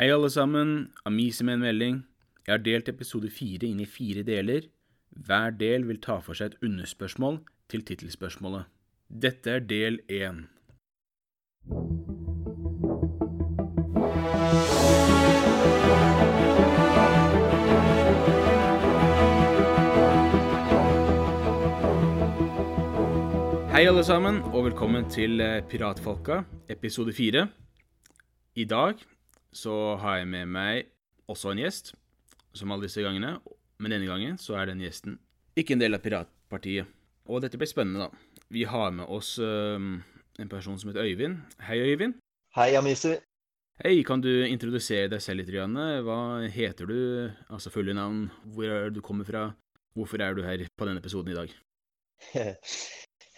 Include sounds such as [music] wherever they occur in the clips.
Hei, alle sammen. Amise med en melding. Jeg har delt episode fire inn i fire deler. Hver del vil ta for seg et underspørsmål til tittelspørsmålet. Dette er del én. Hei, alle sammen, og velkommen til eh, Piratfolka, episode fire. I dag så har jeg med meg også en gjest, som alle disse gangene. Men denne gangen så er den gjesten ikke en del av Piratpartiet. Og dette blir spennende, da. Vi har med oss uh, en person som heter Øyvind. Hei, Øyvind. Hei, Amisi. Hei, kan du introdusere deg selv litt? Rianne? Hva heter du? Altså fulle navn, hvor er du kommer fra? Hvorfor er du her på denne episoden i dag? [laughs]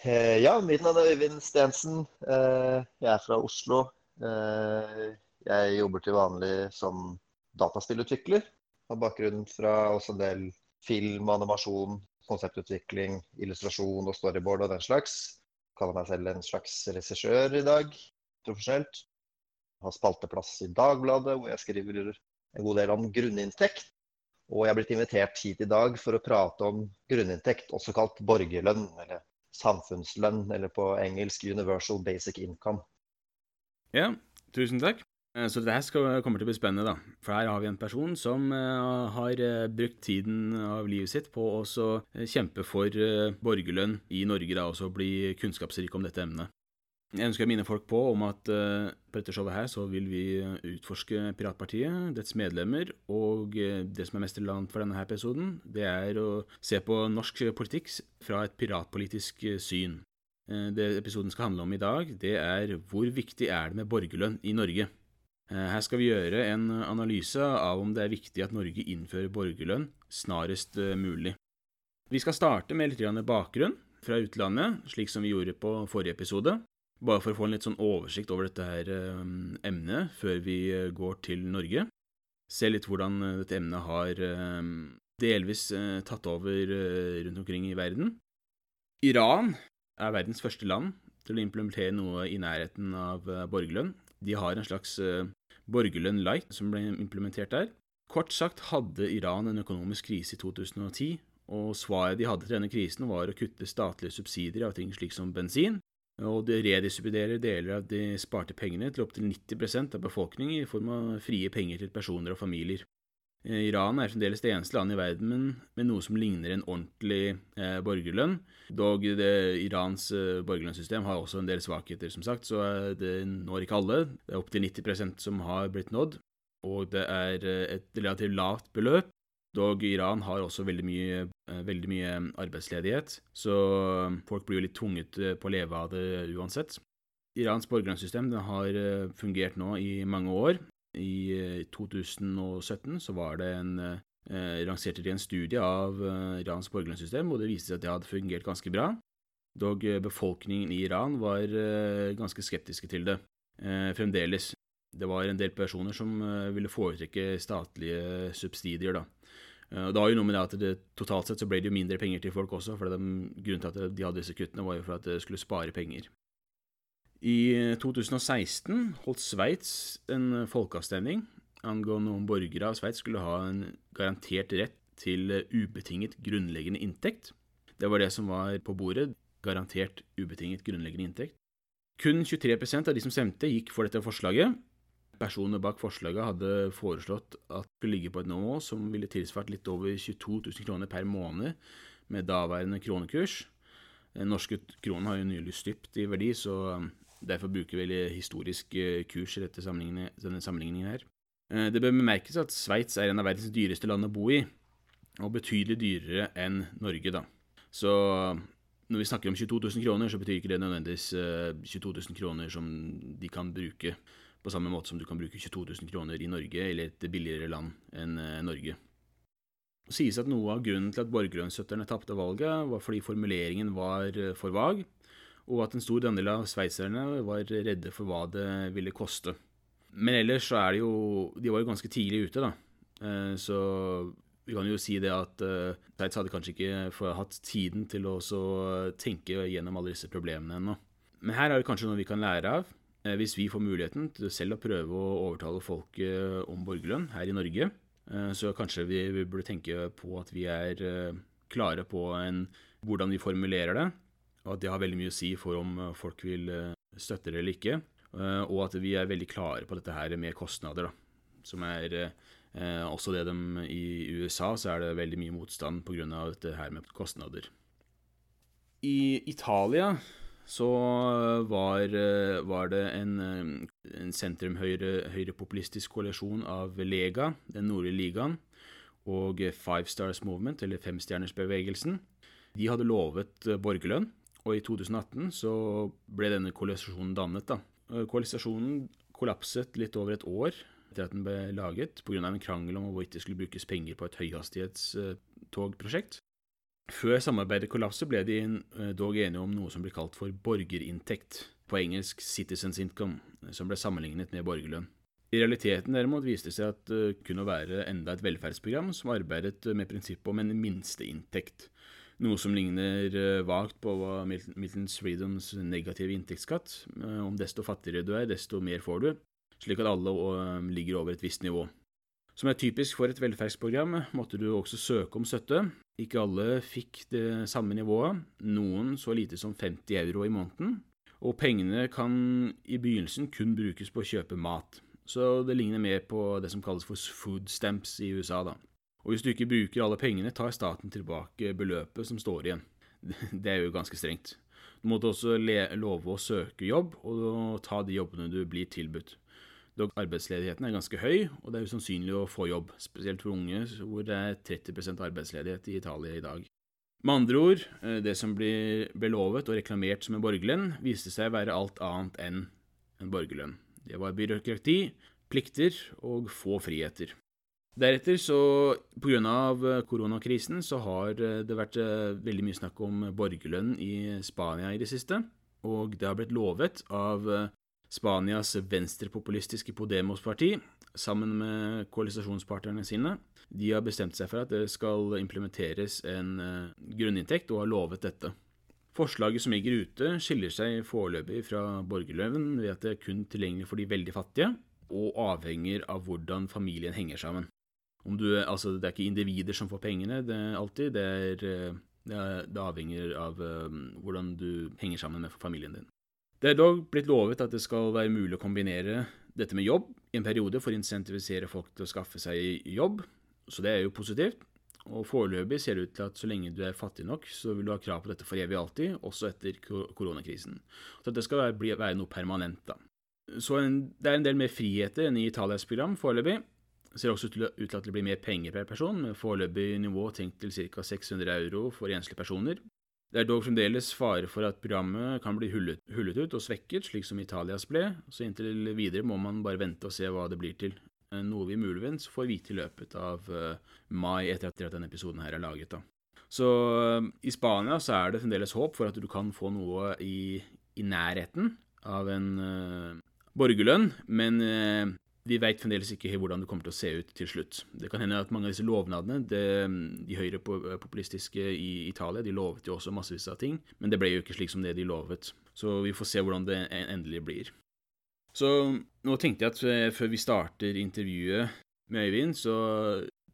Eh, Ja, mitt navn er Øyvind Stensen. Eh, Jeg er fra Oslo. Jeg jobber til vanlig som dataspillutvikler. Har bakgrunn fra også en del film, animasjon, konseptutvikling, illustrasjon og storyboard og den slags. Kaller meg selv en slags regissør i dag, profesjonelt. Har spalteplass i Dagbladet, hvor jeg skriver en god del om grunninntekt. Og jeg er blitt invitert hit i dag for å prate om grunninntekt, også kalt borgerlønn, eller samfunnslønn, eller på engelsk Universal Basic Income. Ja, tusen takk. Eh, Så dette kommer til å bli spennende, da. For her har vi en person som eh, har eh, brukt tiden av livet sitt på å kjempe for borgerlønn i Norge, da, og så bli kunnskapsrik om dette emnet. Jeg ønsker å minne folk på om at på dette showet her så vil vi utforske Piratpartiet, dets medlemmer, og det som er mest relevant for denne her episoden, det er å se på norsk politikk fra et piratpolitisk syn. Det episoden skal handle om i dag, det er hvor viktig er det med borgerlønn i Norge. Eh, Her skal vi gjøre en analyse av om det er viktig at Norge innfører borgerlønn snarest eh, mulig. Vi skal starte med litt bakgrunn fra utlandet, slik som vi gjorde på forrige episode. Bare for å få en litt sånn oversikt over dette her eh, emnet før vi går til Norge. Se litt hvordan dette emnet har delvis tatt over rundt omkring i verden. Iran er verdens første land til å implementere noe i nærheten av borgerlønn. De har en slags eh, borgerlønn light som ble implementert der. Kort sagt hadde Iran en økonomisk krise i 2010, og svaret de hadde til denne krisen var å kutte statlige subsidier av ting slik som bensin, og de redistribuerer deler av de sparte pengene til opptil 90% av befolkningen i form av frie penger til personer og familier. Eh, Iran er fremdeles det eneste landet i verden men, med noe som ligner en ordentlig eh, borgerlønn. Dog det Irans eh, borgerlønnssystem har også en del svakheter, som sagt, så eh, det når ikke alle. Det er opptil 90% som har blitt nådd, og det er eh, et relativt lavt beløp. Dog Iran har også veldig mye, veldig mye arbeidsledighet, så folk blir jo litt tvunget på å leve av det uansett. Irans borgerlønnssystem har fungert nå i mange år. I eh, 2017 så var det en eh, lanserte de en studie av eh, Irans borgerlønnssystem, og det viste seg at det hadde fungert ganske bra. Dog eh, befolkningen i Iran var eh, ganske skeptiske til det, eh, fremdeles. Det var en del personer som eh, ville foretrekke statlige subsidier, da. Eh, Det har jo noe med det at det, totalt sett så ble det jo mindre penger til folk også, for de, grunnen til at de hadde disse kuttene var jo for at det skulle spare penger. I 2016 holdt Sveits en folkeavstemning angående om borgere av Sveits skulle ha en garantert rett til ubetinget grunnleggende inntekt. Det var det som var på bordet, garantert ubetinget grunnleggende inntekt. Kun 23% av de som stemte, gikk for dette forslaget. Personene bak forslaget hadde foreslått at det skulle ligge på et nivå som ville tilsvart litt over 22 000 kroner per måned med daværende kronekurs. Den norske kronen har jo nylig stypt i verdi, så derfor bruker vi historisk eh, kurs i denne sammenligningen her. Eh, Det bør bemerkes at Sveits er en av verdens dyreste land å bo i, og betydelig dyrere enn Norge, da. Så når vi snakker om 22 000 kroner, så betyr ikke det nødvendigvis eh, 22 000 kroner som de kan bruke på samme måte som du kan bruke 22 000 kroner i Norge eller et billigere land enn eh, Norge. Det sies at noe av grunnen til at borgerlønnsstøtterne tapte valget, var fordi formuleringen var eh, for vag, og at en stor andel av sveitserne var redde for hva det ville koste. Men ellers så er det jo De var jo ganske tidlig ute, da. Eh, Så vi kan jo si det at eh, Sveits hadde kanskje ikke hatt tiden til å så tenke gjennom alle disse problemene ennå. Men her er det kanskje noe vi kan lære av. Eh, hvis vi får muligheten til selv å prøve å overtale folk om borgerlønn her i Norge, eh, så kanskje vi, burde tenke på at vi er eh, klare på en, hvordan vi formulerer det, og at det har veldig mye å si for om folk vil støtte det eller ikke. Og at vi er veldig klare på dette her med kostnader, da. Som er også det de I USA så er det veldig mye motstand pga. dette her med kostnader. I Italia så var, var det en, en sentrum-høyrepopulistisk koalisjon av Lega, den nordlige ligaen, og Five Stars Movement, eller Femstjernersbevegelsen. De hadde lovet borgerlønn, og i 2018 så ble denne koalisasjonen dannet. da. Koalisasjonen kollapset litt over et år etter at den ble laget, pga. en krangel om hvorvidt det skulle brukes penger på et høyhastighetstogprosjekt. Før samarbeidet kollapset ble de eh, dog enige om noe som ble kalt for borgerinntekt, på engelsk citizens income, som ble sammenlignet med borgerlønn. I realiteten derimot viste det seg at det kunne være enda et velferdsprogram som arbeidet med prinsippet om en minsteinntekt, noe som ligner eh, vagt på hva Milton Freedoms negative inntektsskatt, eh, om desto fattigere du er, desto mer får du, slik at alle ligger over et visst nivå. Som er typisk for et velferdsprogram, måtte du også søke om støtte, ikke alle fikk det samme nivået, noen så lite som 50 euro i måneden, og pengene kan i begynnelsen kun brukes på å kjøpe mat, så det ligner mer på det som kalles for food stamps i USA, da. Og hvis du ikke bruker alle pengene, tar staten tilbake beløpet som står igjen. [laughs] Det er jo ganske strengt. Du måtte også love å søke jobb, og ta de jobbene du blir tilbudt dog arbeidsledigheten er ganske høy, og det er usannsynlig å få jobb, spesielt for unge, hvor det er 30% arbeidsledighet i Italia i dag. Med andre ord, eh, det som ble, ble lovet og reklamert som en borgerlønn, viste seg å være alt annet enn en borgerlønn. Det var byråkrati, plikter og få friheter. Deretter, så pga. Eh, koronakrisen, så har eh, det vært veldig mye snakk om borgerlønn i Spania i det siste. Og det har blitt lovet av Spanias venstrepopulistiske Podemos-parti, sammen med koalisasjonspartnerne sine, de har bestemt seg for at det skal implementeres en grunninntekt, og har lovet dette. Forslaget som ligger ute, skiller seg foreløpig fra borgerløven ved at det er kun tilgjengelig for de veldig fattige, og avhenger av hvordan familien henger sammen. Du, altså, det er ikke individer som får pengene det er alltid, det, er, eh, det, er, det avhenger av um, hvordan du henger sammen med familien din. Det er dog blitt lovet at det skal være mulig å kombinere dette med jobb i en periode for å insentivisere folk til å skaffe seg jobb, så det er jo positivt. Og foreløpig ser det ut til at så lenge du er fattig nok, så vil du ha krav på dette for evig alltid, også etter koronakrisen. Så det skal være, være noe permanent, da. Så en, det er en del mer friheter enn i Italias program foreløpig. Ser også ut til, at det blir mer penger per person, med foreløpig nivå tenkt til ca. 600 euro for enslige personer. Det er dog fremdeles fare for at programmet kan bli hullet, hullet, ut og svekket, slik som Italias ble, så inntil videre må man bare vente og se hva det blir til. Eh, noe vi muligens får vite i løpet av uh, mai etter at denne episoden her er laget. da. Så uh, i Spania så er det fremdeles håp for at du kan få noe i, i nærheten av en uh, borgerlønn, men vi veit fremdeles ikke hvordan det kommer til å se ut til slutt. Det kan hende at mange av disse lovnadene, det, de høyrepopulistiske i Italia, de lovet jo også massevis av ting, men det ble jo ikke slik som det de lovet. Så vi får se hvordan det endelig blir. Så nå tenkte jeg at eh, før vi starter intervjuet med Øyvind, så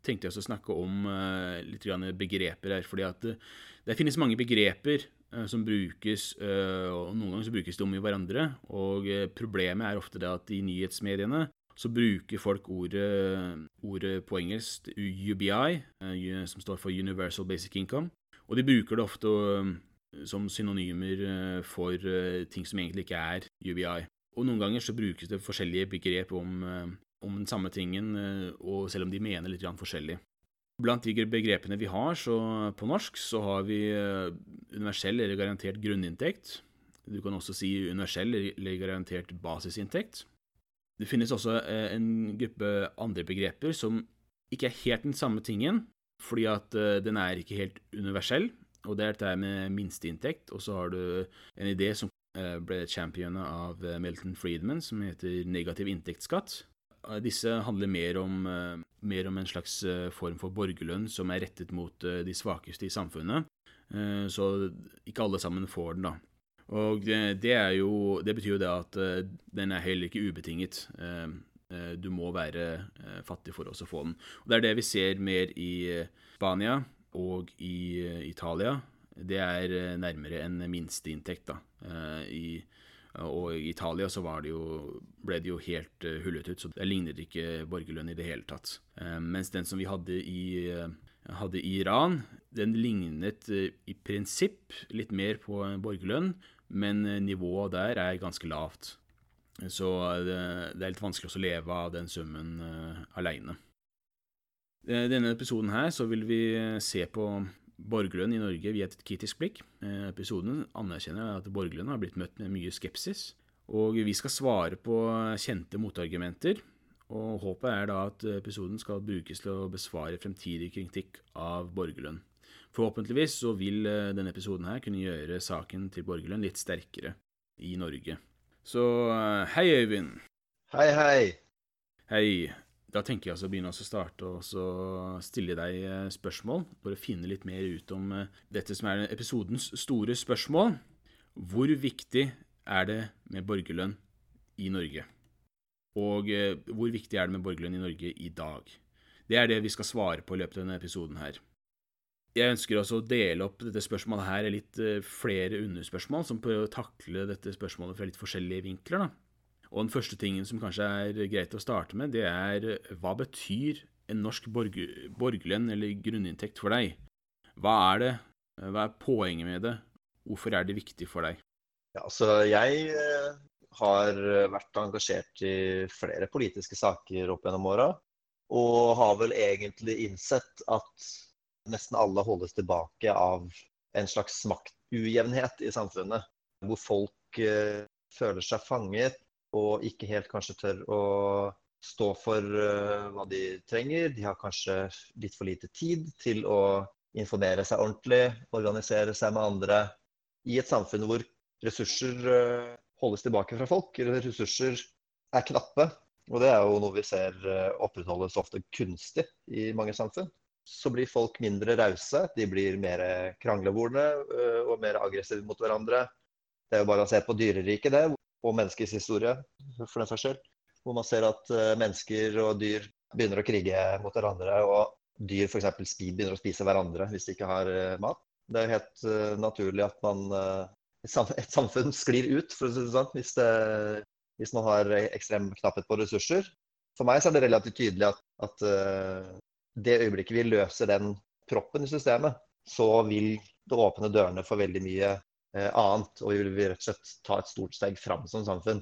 tenkte jeg også å snakke om uh, litt begreper her. fordi at det, det finnes mange begreper som brukes, og noen ganger så brukes de om i hverandre. Og problemet er ofte det at i nyhetsmediene så bruker folk ordet, ordet på engelsk UBI, eh, som står for Universal Basic Income. Og de bruker det ofte eh, som synonymer eh, for ting som egentlig ikke er UBI. Og noen ganger så brukes det forskjellige begrep om, om den samme tingen, og selv om de mener litt forskjellig. Blant de begrepene vi har så på norsk, så har vi universell eller garantert grunninntekt. Du kan også si universell eller garantert basisinntekt. Det finnes også eh, en gruppe andre begreper som ikke er helt den samme tingen, fordi at eh, den er ikke helt universell. Og det er dette med minsteinntekt. Og så har du en idé som eh, ble championa av Milton Friedman, som heter negativ inntektsskatt. Disse handler mer om, mer om en slags form for borgerlønn som er rettet mot de svakeste i samfunnet. Så ikke alle sammen får den, da. Og det, det, jo Det betyr jo det at uh, den er heller ikke ubetinget. Uh, du må være fattig for oss å få den. Og Det er det vi ser mer i Spania og i Italia. Det er nærmere en minsteinntekt, da. I, og i Italia så det jo, ble det jo helt hullet ut, så det ligner ikke borgerlønn i det hele tatt. Mens den som vi hadde i hadde i Iran. Den lignet i prinsipp litt mer på borgerlønn, men eh, nivået der er ganske lavt. Så det, det er litt vanskelig å leve av den summen aleine. I denne episoden her så vil vi se på borgerlønn i Norge via et kritisk blikk. Episoden anerkjenner at borgerlønn har blitt møtt med mye skepsis. Og vi skal svare på kjente motargumenter. Og håpet er da at episoden skal brukes til å besvare fremtidig kritikk av borgerlønn. Forhåpentligvis så vil eh, denne episoden her kunne gjøre saken til borgerlønn litt sterkere i Norge. Så eh, hei, Øyvind. Hei, hei. Hei. Da tenker jeg altså å begynne å starte og stille deg eh, spørsmål, for å finne litt mer ut om dette som er episodens store spørsmål. Hvor viktig er det med borgerlønn i Norge? Og hvor viktig er det med borgerlønn i Norge i dag? Det er det vi skal svare på i løpet av denne episoden her. Jeg ønsker også å dele opp dette spørsmålet her i litt uh, flere underspørsmål, som prøver å takle dette spørsmålet fra litt forskjellige vinkler. da. Og Den første tingen som kanskje er greit å starte med, det er hva betyr en norsk borger, borgerlønn eller grunninntekt for deg? Hva er det? Hva er poenget med det? Hvorfor er det viktig for deg? Ja, altså Jeg har vært engasjert i flere politiske saker opp gjennom åra. Og har vel egentlig innsett at nesten alle holdes tilbake av en slags maktujevnhet i samfunnet. Hvor folk eh, føler seg fanget og ikke helt kanskje tør å stå for uh, hva de trenger. De har kanskje litt for lite tid til å informere seg ordentlig, organisere seg med andre. I et samfunn hvor ressurser uh, holdes tilbake fra folk, eller ressurser er knappe. Og det er jo noe vi ser uh, opprettholdes ofte kunstig i mange samfunn så blir folk mindre rause. De blir mer kranglevorne øh, og mer aggressive mot hverandre. Det er jo bare å se på dyreriket, det, og menneskets historie, for den saks skyld. Hvor man ser at øh, mennesker og dyr begynner å krige mot hverandre, og dyr f.eks. begynner å spise hverandre hvis de ikke har mat. Det er jo helt naturlig at man et samfunn sklir ut, for å si det sånn, hvis, det, hvis man har ekstrem knapphet på ressurser. For meg så er det relativt tydelig at, at det øyeblikket vi løser den proppen i systemet, så vil det åpne dørene for veldig mye eh, annet. Og vi vil rett og slett ta et stort steg fram som samfunn.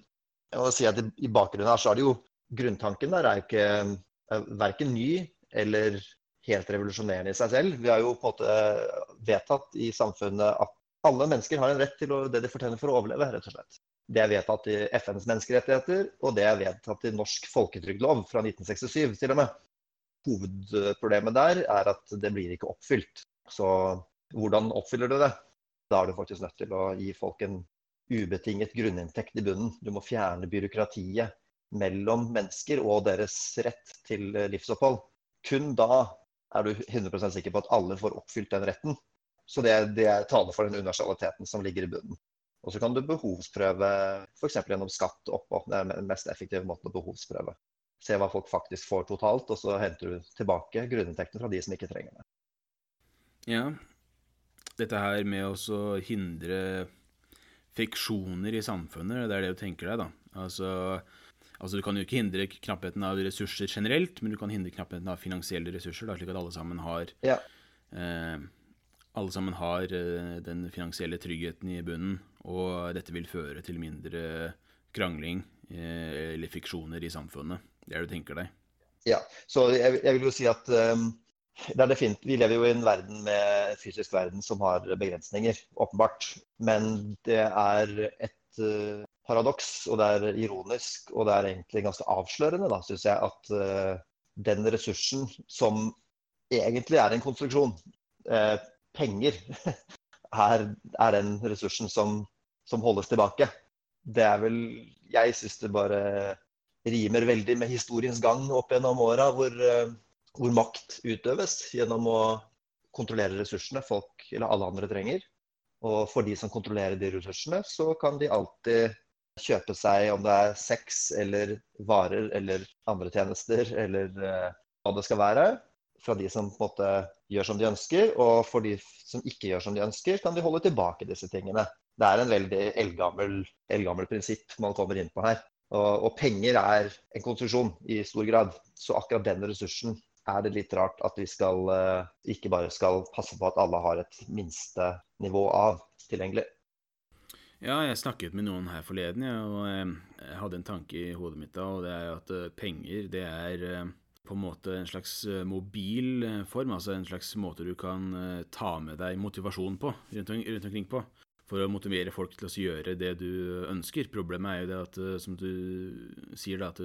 Og å si at I bakgrunnen her så er det jo grunntanken der er ikke er verken ny eller helt revolusjonerende i seg selv. Vi har jo på en måte vedtatt i samfunnet at alle mennesker har en rett til det de fortjener for å overleve, rett og slett. Det er vedtatt i FNs menneskerettigheter, og det er vedtatt i norsk folketrygdlov fra 1967 til og med hovedproblemet der er at det blir ikke oppfylt. Så hvordan oppfyller du det? Da er du faktisk nødt til å gi folk en ubetinget grunninntekt i bunnen. Du må fjerne byråkratiet mellom mennesker og deres rett til livsopphold. Kun da er du 100 sikker på at alle får oppfylt den retten. Så det, det taler for den universaliteten som ligger i bunnen. Og så kan du behovsprøve f.eks. gjennom skatt oppå. Det er den mest effektive måten å behovsprøve se hva folk faktisk får totalt, og så henter du tilbake grunninntektene fra de som ikke trenger det. Ja, dette her med å hindre friksjoner i samfunnet, det er det du tenker deg, da. Altså, altså, Du kan jo ikke hindre knappheten av ressurser generelt, men du kan hindre knappheten av finansielle ressurser, da, slik at alle sammen har ja. eh, alle sammen har eh, den finansielle tryggheten i bunnen, og dette vil føre til mindre krangling eh, eller fiksjoner i samfunnet. Det er det du tenker deg? Ja. Så jeg, jeg vil jo si at um, Vi lever jo i en verden med fysisk verden som har begrensninger, åpenbart. Men det er et uh, paradoks, og det er ironisk, og det er egentlig ganske avslørende, da, syns jeg, at uh, den ressursen som egentlig er en konstruksjon, uh, penger, er, er, den ressursen som, som holdes tilbake. Det er vel Jeg syns det bare rimer veldig med historiens gang opp gjennom åra, hvor, eh, hvor, makt utøves gjennom å kontrollere ressursene folk eller alle andre trenger. Og for de som kontrollerer de ressursene, så kan de alltid kjøpe seg om det er sex eller varer eller andre tjenester eller uh, hva det skal være, fra de som på en måte gjør som de ønsker. Og for de som ikke gjør som de ønsker, kan de holde tilbake disse tingene. Det er en veldig eldgammel, eldgammel prinsipp man kommer inn på her. Og, og, penger er en konstruksjon i stor grad. Så akkurat den ressursen er det litt rart at vi skal, uh, ikke bare skal passe på at alle har et minste nivå av tilgjengelig. Ja, jeg snakket med noen her forleden, ja, og eh, jeg hadde en tanke i hodet mitt da, og det er at eh, penger, det er på en måte en slags mobil form, altså en slags måte du kan ta med deg motivasjon på, rundt, rundt omkring på for å motivere folk til å gjøre det du ønsker. Problemet er jo det at, eh, som du sier, da, at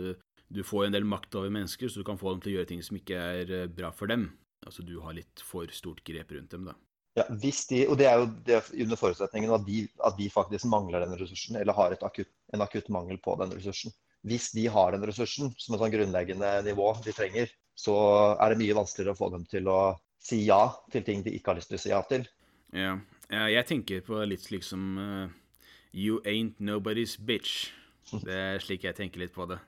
du, får en del makt over mennesker, så du kan få dem til å gjøre ting som ikke er eh, bra for dem. Altså du har litt for stort grep rundt dem, da. Ja, hvis de, og det er jo det under forutsetningen at de, at de faktisk mangler den ressursen, eller har akutt, en akutt mangel på den ressursen. Hvis de har den ressursen som et sånn grunnleggende nivå de trenger, så er det mye vanskeligere å få dem til å si ja til ting de ikke har lyst til å si ja til. Ja, jeg tenker på litt slik som uh, You ain't nobody's bitch. Det er slik jeg tenker litt på det.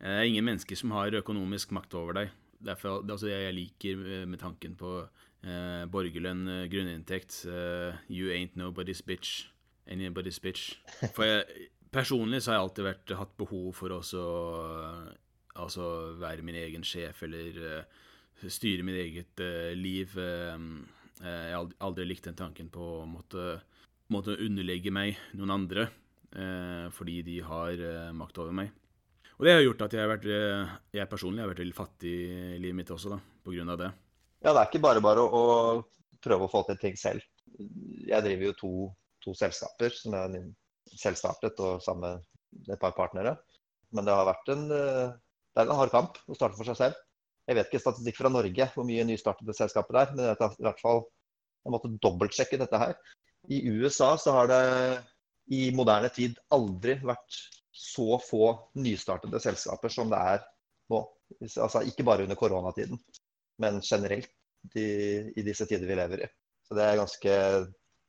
Det er ingen mennesker som har økonomisk makt over deg. Derfor, det er altså det jeg liker eh, med tanken på uh, borgerlønn, grunninntekt. Uh, you ain't nobody's bitch. Anybody's bitch. For jeg, personlig så har jeg alltid vært, hatt behov for også altså være min egen sjef eller styre mitt eget liv. Uh, Eh, jeg har aldri likt den tanken på å måtte, måtte underlegge meg noen andre eh, fordi de har eh, makt over meg. Og det har gjort at jeg, har vært, jeg personlig har vært veldig fattig i livet mitt også, da, på grunn av det. Ja, det er ikke bare bare å, å prøve å få til ting selv. Jeg driver jo to, to selskaper som er selvstartet og sammen med et par partnere. Men det har vært en, det er en hard kamp å starte for seg selv. Jeg vet ikke statistikk fra Norge hvor mye nystartede selskaper det er, men jeg, i hvert fall, jeg måtte dobbeltsjekke dette her. I USA så har det i moderne tid aldri vært så få nystartede selskaper som det er nå. Altså ikke bare under koronatiden, men generelt i, i disse tider vi lever i. Så det er ganske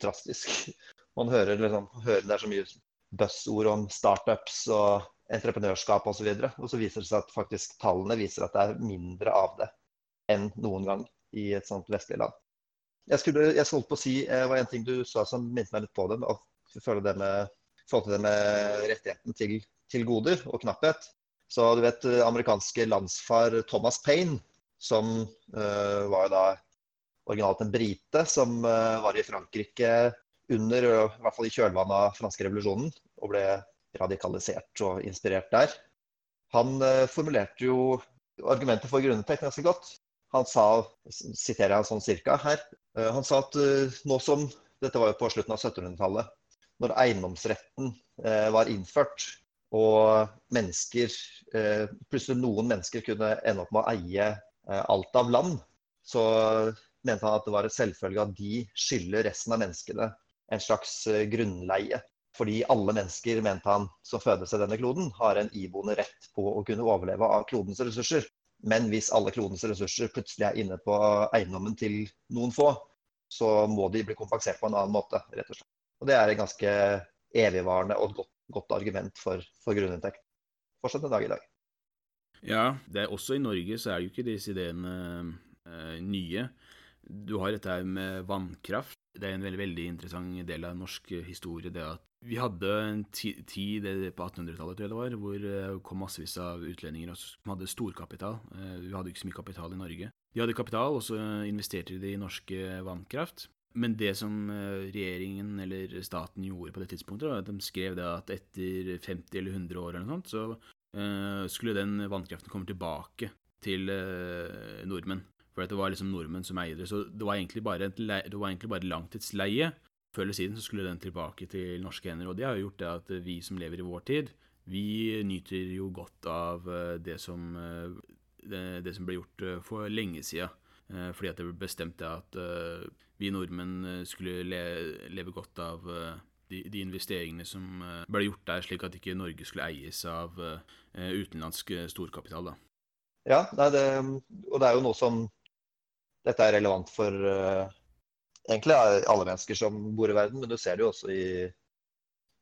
drastisk. Man hører, liksom, hører det er så mye buzzord om startups og entreprenørskap osv. Og, så og så viser det seg at faktisk tallene viser at det er mindre av det enn noen gang i et sånt vestlig land. Jeg skulle jeg holdt på å si det eh, var en ting du sa som minnet meg litt på det. I forhold til det med rettigheten til, til, goder og knapphet. Så du vet eh, amerikanske landsfar Thomas Payne, som uh, var jo da originalt en brite, som uh, var i Frankrike under, i hvert fall i kjølvannet av franske revolusjonen, og ble radikalisert og inspirert der. Han uh, formulerte jo argumentet for grunninntekt ganske godt. Han sa, siterer jeg sånn cirka her, uh, han sa at uh, nå som Dette var jo på slutten av 1700-tallet. Når eiendomsretten var innført og mennesker Plutselig noen mennesker kunne ende opp med å eie alt av land, så mente han at det var et selvfølge at de skylder resten av menneskene en slags grunnleie. Fordi alle mennesker, mente han, som fødes i denne kloden, har en iboende rett på å kunne overleve av klodens ressurser. Men hvis alle klodens ressurser plutselig er inne på eiendommen til noen få, så må de bli kompensert på en annen måte, rett og slett. Og det er et ganske evigvarende og godt, godt argument for, for grunninntekt. Fortsatt en dag i dag. Ja, det er også i Norge så er jo ikke disse ideene eh, nye. Du har dette her med vannkraft. Det er en veldig, veldig interessant del av norsk historie. det at vi hadde en tid på 1800-tallet tror jeg det var, hvor det eh, kom massevis av utlendinger som hadde storkapital. Eh, vi hadde ikke så mye kapital i Norge. De hadde kapital, og så investerte de i norske vannkraft. Men det som eh, regjeringen eller staten gjorde på det tidspunktet, var at de skrev at etter 50 eller 100 år eller noe sånt, så skulle den vannkraften komme tilbake til nordmenn. For det var liksom nordmenn som eide det. Så det var egentlig bare, det var egentlig bare langtidsleie før eller siden så skulle den tilbake til norske hender. Og det har jo gjort det at vi som lever i vår tid, vi nyter jo godt av eh, det som, eh, det, det som ble gjort eh, for lenge siden. Fordi at det ble bestemt at vi nordmenn skulle le, leve godt av de, de, investeringene som ble gjort der, slik at ikke Norge skulle eies av utenlandsk storkapital. da. Ja, det, og det er jo noe som Dette er relevant for egentlig alle mennesker som bor i verden, men du ser det jo også i,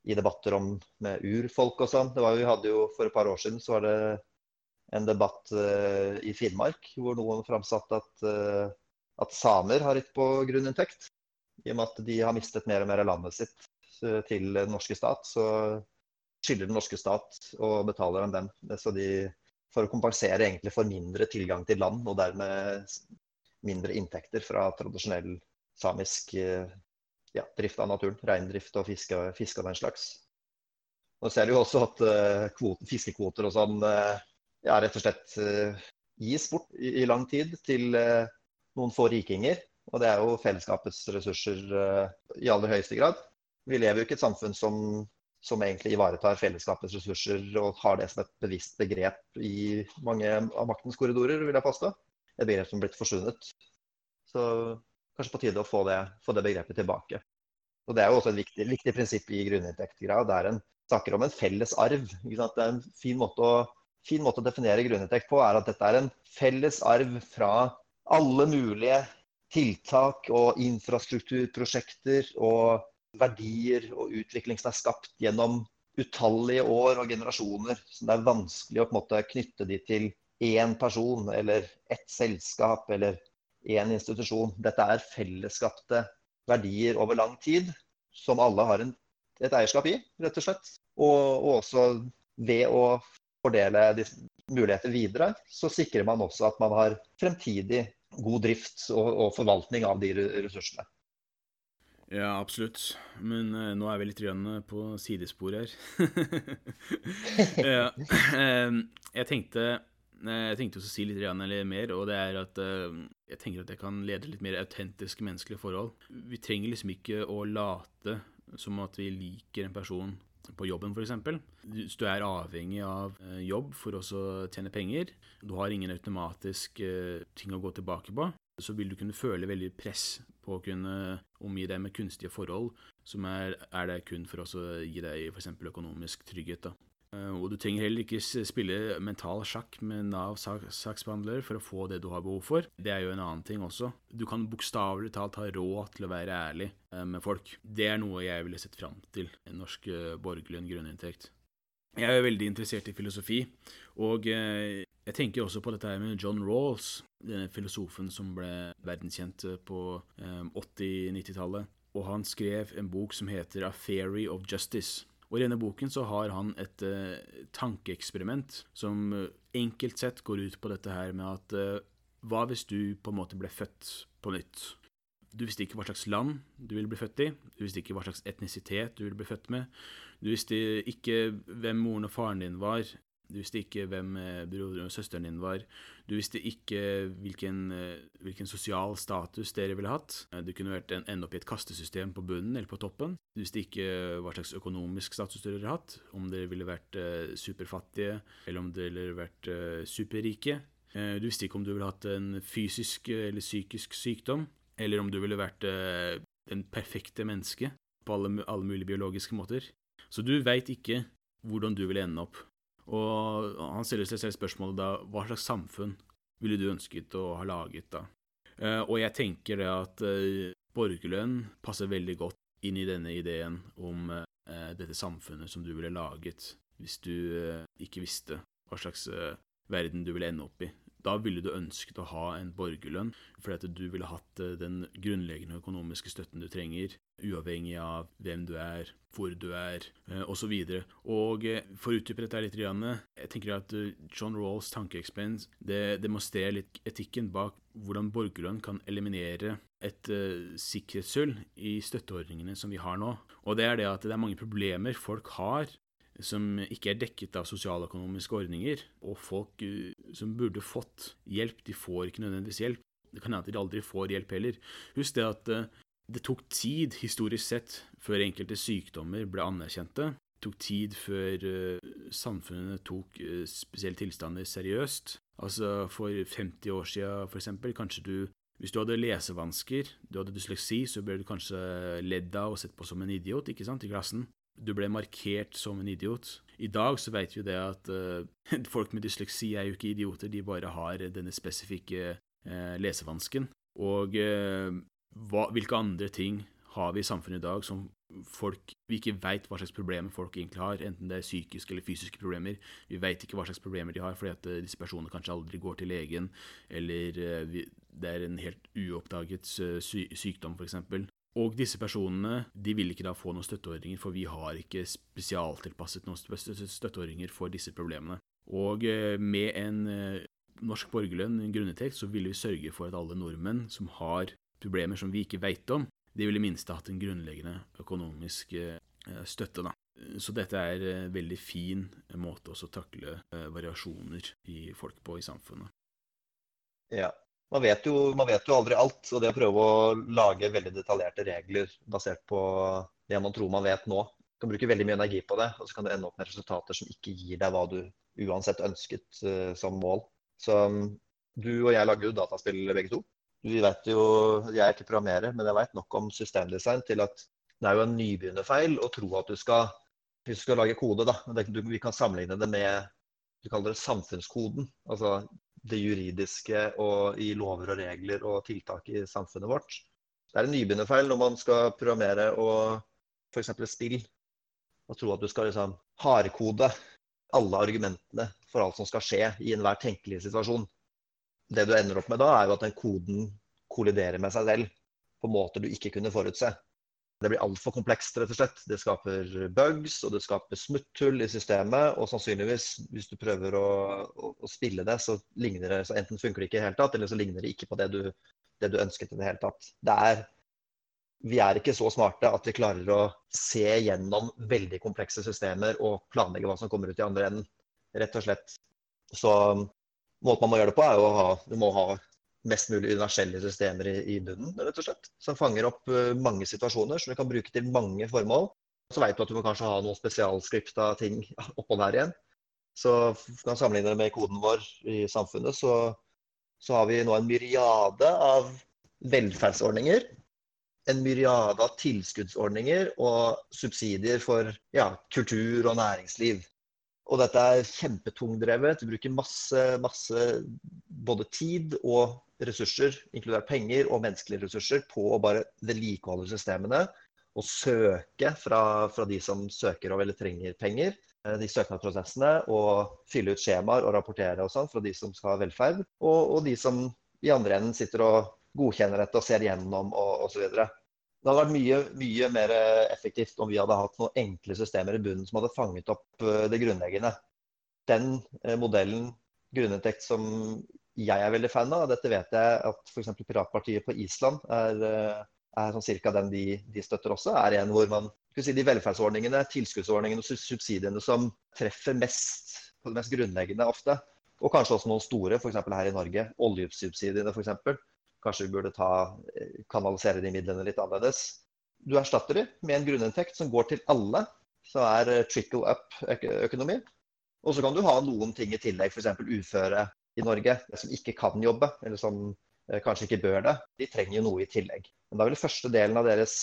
i debatter om med urfolk og sånn. Vi hadde jo For et par år siden så var det en debatt uh, i Finnmark hvor noen framsatte at, uh, at samer har ritt på grunninntekt. I og med at de har mistet mer og mer av landet sitt til den norske stat, så skylder den norske stat og betaler dem dem. Så de, for å kompensere egentlig for mindre tilgang til land, og dermed mindre inntekter fra tradisjonell samisk ja, drift av naturen. Reindrift og fiske, fiske og den slags. Nå ser du jo også at kvoten, fiskekvoter og sånn ja, rett og slett gis bort i, i, lang tid til noen få rikinger. Og det er jo fellesskapets ressurser i aller høyeste grad. Vi lever jo ikke i et samfunn som, som, egentlig ivaretar fellesskapets ressurser og har det som et bevisst begrep i mange av maktens korridorer, vil jeg påstå. Et begrep som er blitt forsvunnet. Så kanskje på tide å få det, få det begrepet tilbake. Og Det er jo også et viktig, viktig prinsipp i grunninntekt-greia. Det er en, snakker om en felles arv. Det er en fin måte å fin måte å definere grunninntekt på, er at dette er en felles arv fra alle mulige tiltak og infrastrukturprosjekter og verdier og utvikling som er skapt gjennom utallige år og generasjoner. Så det er vanskelig å måte knytte de til én person eller ett selskap eller én institusjon. Dette er fellesskapte verdier over lang tid som alle har en, et eierskap i, rett og slett. Og, og også ved å fordele muligheter videre, så sikrer man også at man har fremtidig god drift og, og forvaltning av de ressursene. Ja, absolutt. Men uh, nå er vi litt på sidespor her. [laughs] [laughs] ja, uh, jeg tenkte jeg tenkte å si litt mer, og det er at uh, jeg tenker at jeg kan lede litt mer autentiske menneskelige forhold. Vi trenger liksom ikke å late som at vi liker en person på jobben, f.eks. Hvis du er avhengig av eh, jobb for å tjene penger, du har ingen automatisk eh, ting å gå tilbake på, så vil du kunne føle veldig press på å kunne omgi deg med kunstige forhold, som er, er det kun for å gi deg f.eks. økonomisk trygghet. da. Eh, og du trenger heller ikke spille mental sjakk med Nav-saksbehandler for å få det du har behov for. Det er jo en annen ting også. Du kan bokstavelig talt ha råd til å være ærlig eh, med folk. Det er noe jeg ville sett fram til. En norsk borgerlønn borgerlig grunninntekt. Jeg er veldig interessert i filosofi, og jeg tenker også på dette her med John Rawls, denne filosofen som ble verdenskjent på 80-90-tallet. Og han skrev en bok som heter A Theory of Justice. Og I denne boken så har han et uh, tankeeksperiment som uh, enkelt sett går ut på dette her med at uh, hva hvis du på en måte ble født på nytt? Du visste ikke hva slags land du ville bli født i, du visste ikke hva slags etnisitet du ville bli født med, du visste ikke hvem moren og faren din var, du visste ikke hvem broren og søsteren din var. Du visste ikke hvilken, eh, hvilken, sosial status dere ville hatt. Eh, du kunne vært en, ende opp i et kastesystem på bunnen eller på toppen. Du visste ikke hva slags økonomisk status dere hadde hatt. Om dere ville vært superfattige, eller om dere ville vært superrike. Du visste ikke om du ville hatt en fysisk eller psykisk sykdom, eller om du ville vært den perfekte menneske på alle, alle mulige biologiske måter. Så du veit ikke hvordan du vil ende opp. Og han stiller seg selv spørsmålet da hva slags samfunn ville du ønsket å ha laget da? Eh, og jeg tenker det at eh, borgerlønn passer veldig godt inn i denne ideen om eh, dette samfunnet som du ville laget hvis du ikke visste hva slags verden du ville ende opp i. Da ville du ønsket å ha en borgerlønn, fordi at du ville hatt eh, den grunnleggende økonomiske støtten du trenger, uavhengig av hvem du er, hvor du er, osv. Og, så og eh, for å utdype dette litt, jeg tenker at eh, John Rawls tankeeksperiment demonstrerer litt etikken bak hvordan borgerlønn kan eliminere et uh, sikkerhetshull i støtteordningene som vi har nå. Og det er det at det er mange problemer folk har som ikke er dekket av sosialøkonomiske ordninger, og folk uh, som burde fått hjelp, de får ikke nødvendigvis hjelp. Det kan hende at de aldri får hjelp heller. Husk det at uh, det tok tid, historisk sett, før enkelte sykdommer ble anerkjente. Det tok tid før uh, samfunnet tok spesielle tilstander seriøst. Altså For 50 år siden, for eksempel, kanskje du hvis du hadde lesevansker, du hadde dysleksi, så ble du kanskje ledd av og sett på som en idiot ikke sant, i klassen du ble markert som en idiot. I dag så vet vi det at uh, [laughs] folk med dysleksi er jo ikke idioter, de bare har denne spesifikke uh, lesevansken. Og uh, hva, hvilke andre ting har vi i samfunnet i dag som folk vi ikke veit hva slags problemer folk egentlig har, enten det er psykiske eller fysiske problemer. Vi veit ikke hva slags problemer de har, fordi at disse personene kanskje aldri går til legen, eller vi, det er en helt uoppdaget sy sykdom, f.eks. Og disse personene de vil ikke da få noen støtteordninger, for vi har ikke spesialtilpasset noen støtteordninger for disse problemene. Og med en norsk borgerlønn, en grunninntekt, så ville vi sørge for at alle nordmenn som har problemer som vi ikke veit om, de ville i minste hatt en grunnleggende økonomisk eh, støtte. Da. Så dette er en veldig fin måte å takle eh, variasjoner i folk på i samfunnet. Ja. Man vet, jo, man vet jo aldri alt, og det å prøve å lage veldig detaljerte regler basert på det man tror man vet nå, kan bruke veldig mye energi på det, og så kan du ende opp med resultater som ikke gir deg hva du uansett ønsket uh, som mål. Så um, du og jeg lager jo dataspill begge to vi vet jo, Jeg er ikke programmerer, men jeg vet nok om systemdesign til at det er jo en nybegynnerfeil å tro at du skal hvis du skal lage kode, da, vi kan sammenligne det med du kaller det samfunnskoden. Altså det juridiske og i lover og regler og tiltak i samfunnet vårt. Det er en nybegynnerfeil når man skal programmere og f.eks. spill. Og tro at du skal liksom hardkode alle argumentene for alt som skal skje i enhver tenkelig situasjon det du ender opp med da, er jo at den koden kolliderer med seg selv på måter du ikke kunne forutse. Det blir altfor komplekst, rett og slett. Det skaper bugs, og det skaper smutthull i systemet. Og sannsynligvis, hvis du prøver å, å, å spille det, så ligner det så enten funker det ikke i det hele tatt, eller så ligner det ikke på det du, det du ønsket i det hele tatt. Det er, vi er ikke så smarte at vi klarer å se gjennom veldig komplekse systemer og planlegge hva som kommer ut i andre enden. Rett og slett. Så måten man må gjøre det på, er jo å ha, du må ha mest mulig universelle systemer i, i bunnen, rett og slett. Som fanger opp uh, mange situasjoner som du kan bruke til mange formål. Så vet du at du må kanskje ha noen spesialskripta ting [laughs] oppå der igjen. Så du kan sammenligne det med koden vår i samfunnet, så, så har vi nå en myriade av velferdsordninger. En myriade av tilskuddsordninger og subsidier for ja, kultur og næringsliv. Og dette er kjempetungdrevet. Du bruker masse, masse både tid og ressurser, inkludert penger og menneskelige ressurser, på å bare vedlikeholde systemene og søke fra, fra, de som søker og eller trenger penger. Eh, de søknadsprosessene og fylle ut skjemaer og rapportere og sånn fra de som skal ha velferd. Og, og de som i andre enden sitter og godkjenner dette og ser igjennom og osv. Det hadde vært mye, mye mer effektivt om vi hadde hatt noen enkle systemer i bunnen som hadde fanget opp eh, det grunnleggende. Den eh, modellen grunninntekt som jeg er veldig fan av, dette vet jeg at f.eks. Piratpartiet på Island er, eh, er sånn cirka den de, de, støtter også, er en hvor man si, de velferdsordningene, tilskuddsordningene og subsidiene som treffer mest på det mest grunnleggende ofte. Og kanskje også noen store, f.eks. her i Norge. Oljesubsidiene f.eks. Kanskje vi burde ta, eh, kanalisere de midlene litt annerledes. Du erstatter dem med en grunninntekt som går til alle, som er eh, trickle up-økonomi. Og så kan du ha noen ting i tillegg, f.eks. uføre i Norge som ikke kan jobbe, eller som eh, kanskje ikke bør det. De trenger jo noe i tillegg. Men da vil første delen av deres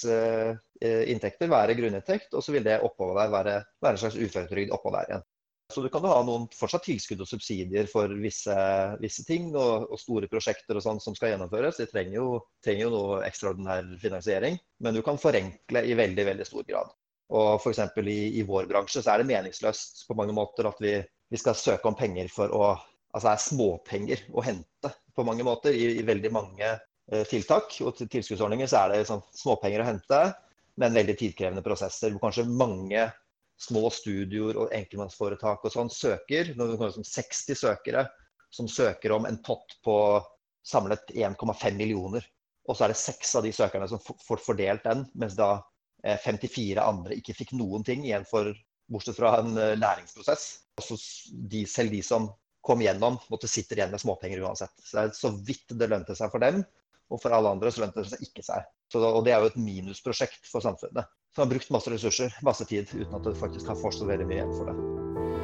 inntekter være grunninntekt, og så vil det oppå der være, være en slags uføretrygd oppå der igjen. Så du kan ha noen fortsatt tilskudd og subsidier for visse, visse ting og, og, store prosjekter og sånn som skal gjennomføres. De trenger jo, trenger jo noe ekstraordinær finansiering, men du kan forenkle i veldig, veldig stor grad. Og f.eks. I, i vår bransje så er det meningsløst på mange måter at vi, vi skal søke om penger for å Altså er småpenger å hente på mange måter i, i veldig mange eh, tiltak. Og til tilskuddsordninger så er det sånn, småpenger å hente, men veldig tidkrevende prosesser. Hvor kanskje mange små studioer og enkeltmannsforetak og sånn søker. Når er det sånn 60 søkere som søker om en pott på samlet 1,5 millioner. Og så er det seks av de søkerne som får fordelt den, mens da 54 eh, andre ikke fikk noen ting igjen for, bortsett fra en eh, læringsprosess. Også de, selv de som kom gjennom, måtte sitte igjen med småpenger uansett. Så så vidt det lønte seg for dem, og for alle andre så lønte det seg ikke seg. Så, og det er jo et minusprosjekt for samfunnet som har brukt masse ressurser, masse tid, uten at det faktisk har fått veldig mye igjen for det.